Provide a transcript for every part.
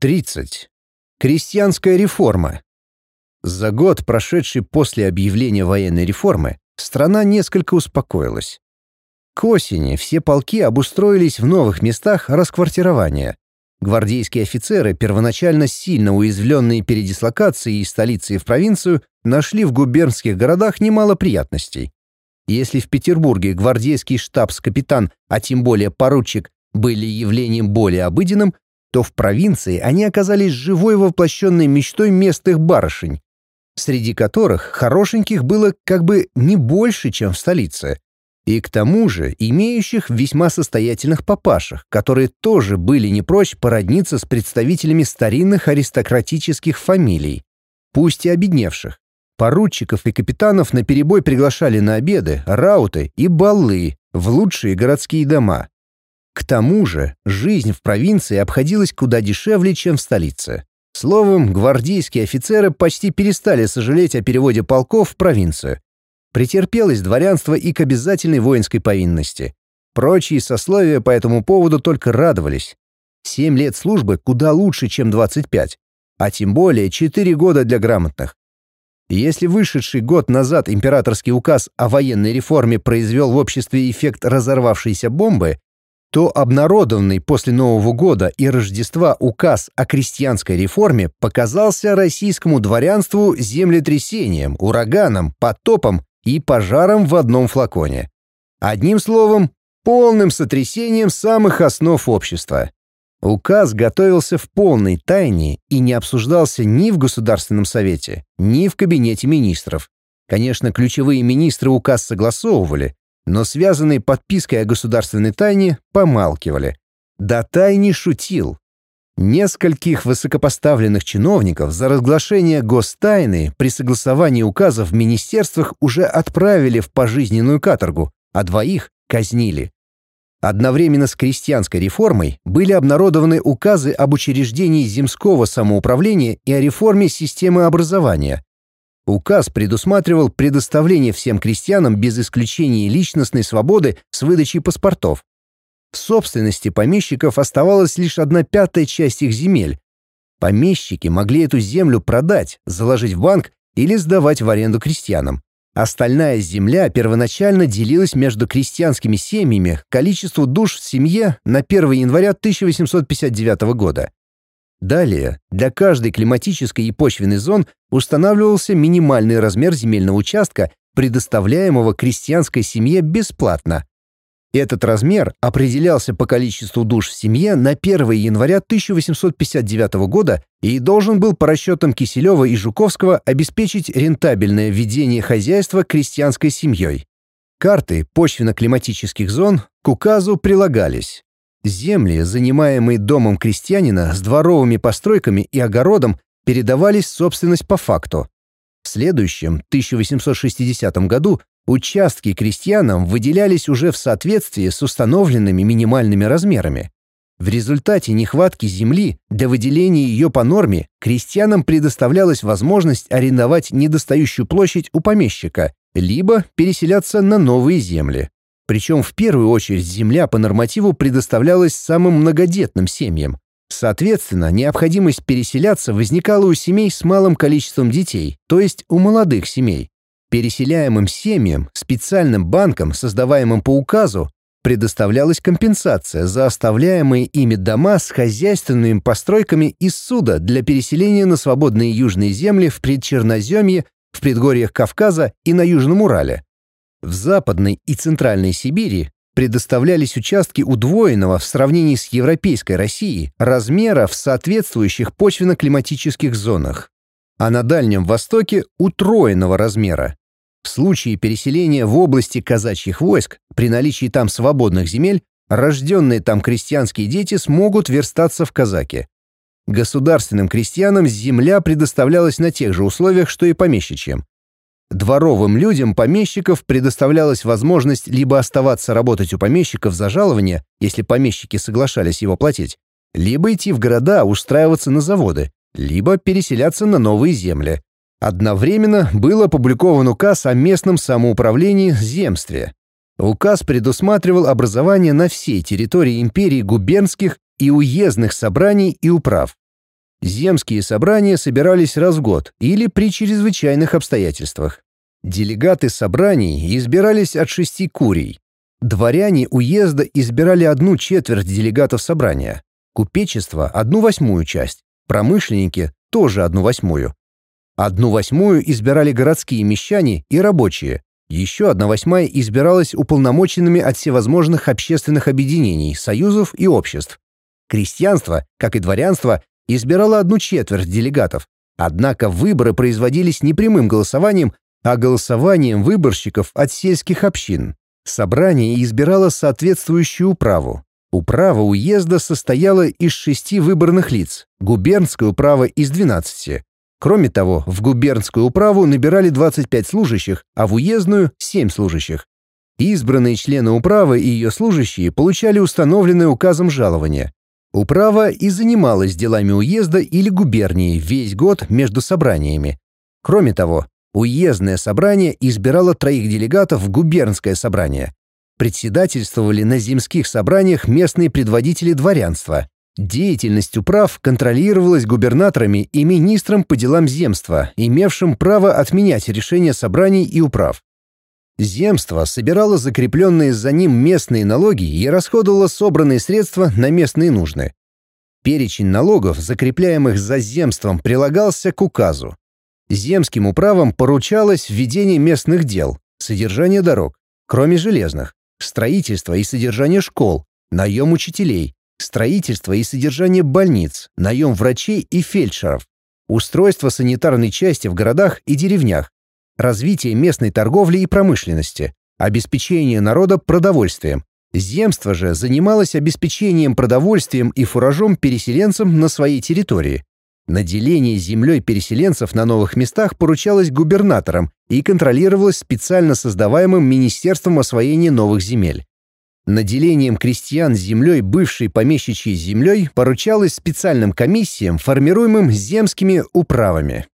30. Крестьянская реформа. За год, прошедший после объявления военной реформы, страна несколько успокоилась. К осени все полки обустроились в новых местах расквартирования. Гвардейские офицеры, первоначально сильно уязвленные передислокацией из столицы в провинцию, нашли в губернских городах немало приятностей. Если в Петербурге гвардейский штабс-капитан, а тем более поручик, были явлением более обыденным, то в провинции они оказались живой воплощенной мечтой местных барышень, среди которых хорошеньких было как бы не больше, чем в столице. И к тому же имеющих весьма состоятельных папашах, которые тоже были не прочь породниться с представителями старинных аристократических фамилий, пусть и обедневших. Поручиков и капитанов наперебой приглашали на обеды, рауты и балы в лучшие городские дома. К тому же жизнь в провинции обходилась куда дешевле, чем в столице. Словом, гвардейские офицеры почти перестали сожалеть о переводе полков в провинцию. Претерпелось дворянство и к обязательной воинской повинности. Прочие сословия по этому поводу только радовались. Семь лет службы куда лучше, чем 25, а тем более четыре года для грамотных. Если вышедший год назад императорский указ о военной реформе произвел в обществе эффект разорвавшейся бомбы, то обнародованный после Нового года и Рождества указ о крестьянской реформе показался российскому дворянству землетрясением, ураганом, потопом и пожаром в одном флаконе. Одним словом, полным сотрясением самых основ общества. Указ готовился в полной тайне и не обсуждался ни в Государственном совете, ни в Кабинете министров. Конечно, ключевые министры указ согласовывали, но связанные подпиской о государственной тайне помалкивали. Да тайне шутил. Нескольких высокопоставленных чиновников за разглашение гостайны при согласовании указов в министерствах уже отправили в пожизненную каторгу, а двоих казнили. Одновременно с крестьянской реформой были обнародованы указы об учреждении земского самоуправления и о реформе системы образования, Указ предусматривал предоставление всем крестьянам без исключения личностной свободы с выдачей паспортов. В собственности помещиков оставалась лишь одна пятая часть их земель. Помещики могли эту землю продать, заложить в банк или сдавать в аренду крестьянам. Остальная земля первоначально делилась между крестьянскими семьями количеству душ в семье на 1 января 1859 года. Далее, для каждой климатической и почвенной зон устанавливался минимальный размер земельного участка, предоставляемого крестьянской семье бесплатно. Этот размер определялся по количеству душ в семье на 1 января 1859 года и должен был по расчетам Киселева и Жуковского обеспечить рентабельное ведение хозяйства крестьянской семьей. Карты почвенно-климатических зон к указу прилагались. Земли, занимаемые домом крестьянина с дворовыми постройками и огородом, передавались в собственность по факту. В следующем, 1860 году, участки крестьянам выделялись уже в соответствии с установленными минимальными размерами. В результате нехватки земли для выделения ее по норме крестьянам предоставлялась возможность арендовать недостающую площадь у помещика, либо переселяться на новые земли. Причем в первую очередь земля по нормативу предоставлялась самым многодетным семьям. Соответственно, необходимость переселяться возникала у семей с малым количеством детей, то есть у молодых семей. Переселяемым семьям, специальным банкам, создаваемым по указу, предоставлялась компенсация за оставляемые ими дома с хозяйственными постройками из суда для переселения на свободные южные земли в предчерноземье, в предгорьях Кавказа и на Южном Урале. В Западной и Центральной Сибири предоставлялись участки удвоенного в сравнении с европейской Россией размера в соответствующих почвенно-климатических зонах, а на Дальнем Востоке утроенного размера. В случае переселения в области казачьих войск, при наличии там свободных земель, рожденные там крестьянские дети смогут верстаться в казаки. Государственным крестьянам земля предоставлялась на тех же условиях, что и помещичьим. Дворовым людям помещиков предоставлялась возможность либо оставаться работать у помещиков за жалование, если помещики соглашались его платить, либо идти в города устраиваться на заводы, либо переселяться на новые земли. Одновременно был опубликован указ о местном самоуправлении земстве. Указ предусматривал образование на всей территории империи губернских и уездных собраний и управ. Земские собрания собирались раз в год или при чрезвычайных обстоятельствах. Делегаты собраний избирались от шести курий. Дворяне уезда избирали одну четверть делегатов собрания, купечество – одну восьмую часть, промышленники – тоже одну восьмую. Одну восьмую избирали городские мещане и рабочие, еще одна восьмая избиралась уполномоченными от всевозможных общественных объединений, союзов и обществ. Крестьянство, как и дворянство, избирало одну четверть делегатов. Однако выборы производились не прямым голосованием, а голосованием выборщиков от сельских общин. Собрание избирало соответствующую управу. Управа уезда состояла из шести выборных лиц, губернское управа из 12. Кроме того, в губернскую управу набирали 25 служащих, а в уездную — 7 служащих. Избранные члены управы и ее служащие получали установленное указом жалование. Управа и занималась делами уезда или губернии весь год между собраниями. Кроме того, уездное собрание избирало троих делегатов в губернское собрание. Председательствовали на земских собраниях местные предводители дворянства. Деятельность управ контролировалась губернаторами и министром по делам земства, имевшим право отменять решения собраний и управ. Земство собирало закрепленные за ним местные налоги и расходовало собранные средства на местные нужды. Перечень налогов, закрепляемых за земством, прилагался к указу. Земским управам поручалось введение местных дел, содержание дорог, кроме железных, строительство и содержание школ, наем учителей, строительство и содержание больниц, наем врачей и фельдшеров, устройство санитарной части в городах и деревнях, развитие местной торговли и промышленности, обеспечение народа продовольствием. Земство же занималось обеспечением продовольствием и фуражом переселенцам на своей территории. Наделение землей переселенцев на новых местах поручалось губернаторам и контролировалось специально создаваемым Министерством освоения новых земель. Наделением крестьян землей бывшей помещичьей землей поручалось специальным комиссиям, формируемым земскими управами.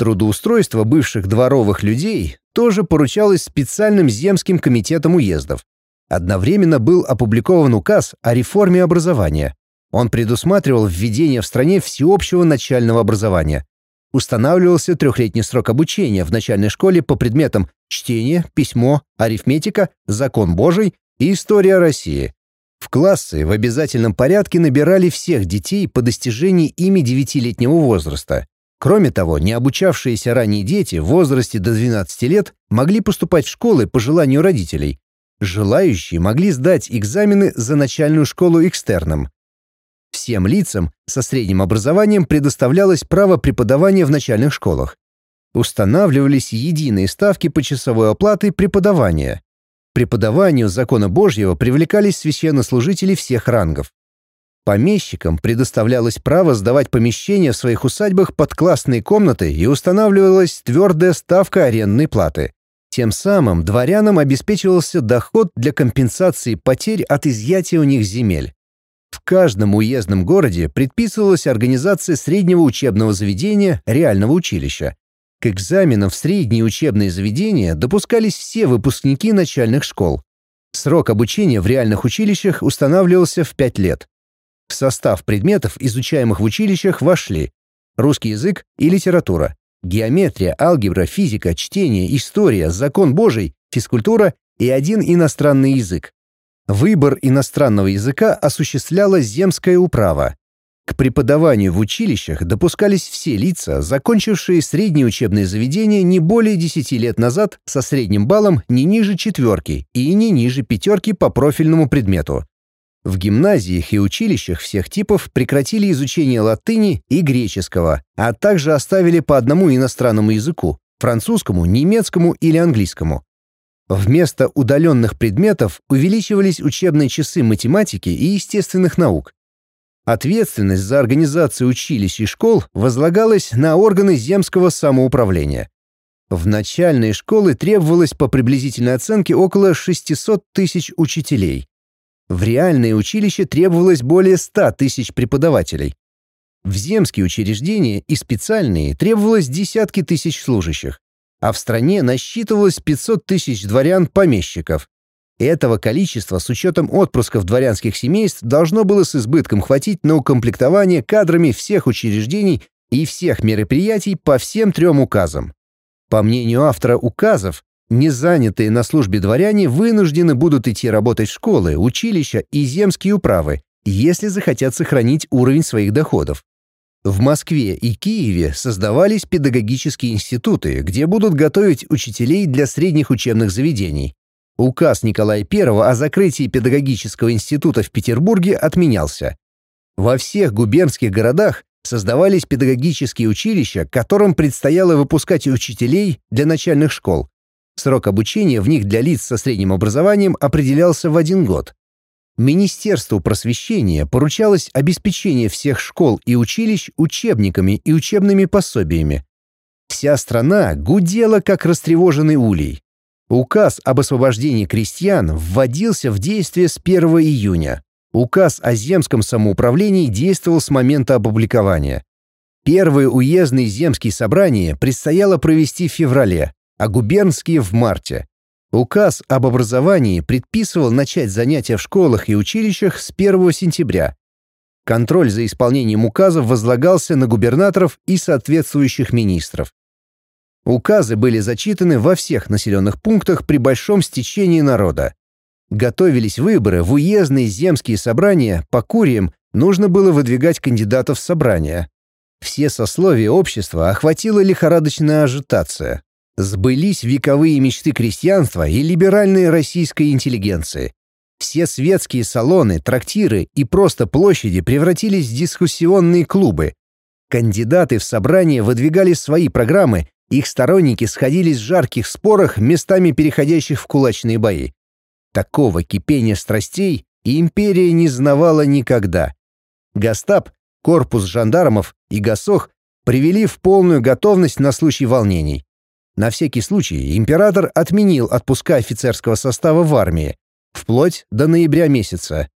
Трудоустройство бывших дворовых людей тоже поручалось специальным земским комитетам уездов. Одновременно был опубликован указ о реформе образования. Он предусматривал введение в стране всеобщего начального образования. Устанавливался трехлетний срок обучения в начальной школе по предметам чтение, письмо, арифметика, закон Божий и история России. В классы в обязательном порядке набирали всех детей по достижении ими девятилетнего возраста. Кроме того, не обучавшиеся ранее дети в возрасте до 12 лет могли поступать в школы по желанию родителей. Желающие могли сдать экзамены за начальную школу экстерном. Всем лицам со средним образованием предоставлялось право преподавания в начальных школах. Устанавливались единые ставки по часовой оплаты преподавания преподаванию закона Божьего привлекались священнослужители всех рангов. Помещикам предоставлялось право сдавать помещения в своих усадьбах под классные комнаты и устанавливалась твердая ставка арендной платы. Тем самым дворянам обеспечивался доход для компенсации потерь от изъятия у них земель. В каждом уездном городе предписывалась организация среднего учебного заведения реального училища, к экзаменам в средние учебные заведения допускались все выпускники начальных школ. Срок обучения в реальных училищах устанавливался в 5 лет. В состав предметов, изучаемых в училищах, вошли русский язык и литература, геометрия, алгебра, физика, чтение, история, закон Божий, физкультура и один иностранный язык. Выбор иностранного языка осуществляла земская управа. К преподаванию в училищах допускались все лица, закончившие средние учебные заведения не более 10 лет назад со средним баллом не ниже четверки и не ниже пятерки по профильному предмету. В гимназиях и училищах всех типов прекратили изучение латыни и греческого, а также оставили по одному иностранному языку – французскому, немецкому или английскому. Вместо удаленных предметов увеличивались учебные часы математики и естественных наук, Ответственность за организацию училищ и школ возлагалась на органы земского самоуправления. В начальные школы требовалось по приблизительной оценке около 600 тысяч учителей. В реальные училища требовалось более 100 тысяч преподавателей. В земские учреждения и специальные требовалось десятки тысяч служащих, а в стране насчитывалось 500 тысяч дворян-помещиков. Этого количества с учетом отпусков дворянских семейств должно было с избытком хватить на укомплектование кадрами всех учреждений и всех мероприятий по всем трем указам. По мнению автора указов, незанятые на службе дворяне вынуждены будут идти работать в школы, училища и земские управы, если захотят сохранить уровень своих доходов. В Москве и Киеве создавались педагогические институты, где будут готовить учителей для средних учебных заведений. Указ Николая I о закрытии педагогического института в Петербурге отменялся. Во всех губернских городах создавались педагогические училища, которым предстояло выпускать учителей для начальных школ. Срок обучения в них для лиц со средним образованием определялся в один год. Министерству просвещения поручалось обеспечение всех школ и училищ учебниками и учебными пособиями. Вся страна гудела, как растревоженный улей. Указ об освобождении крестьян вводился в действие с 1 июня. Указ о земском самоуправлении действовал с момента опубликования. Первые уездные земские собрания предстояло провести в феврале, а губернские — в марте. Указ об образовании предписывал начать занятия в школах и училищах с 1 сентября. Контроль за исполнением указов возлагался на губернаторов и соответствующих министров. Указы были зачитаны во всех населенных пунктах при большом стечении народа. Готовились выборы в уездные земские собрания, по куриям нужно было выдвигать кандидатов в собрания. Все сословия общества охватила лихорадочная ажитация. Сбылись вековые мечты крестьянства и либеральной российской интеллигенции. Все светские салоны, трактиры и просто площади превратились в дискуссионные клубы. Кандидаты в собрание выдвигали свои программы их сторонники сходились в жарких спорах, местами переходящих в кулачные бои. Такого кипения страстей империя не знавала никогда. Гастап, корпус жандармов и Гасох привели в полную готовность на случай волнений. На всякий случай император отменил отпуска офицерского состава в армии, вплоть до ноября месяца.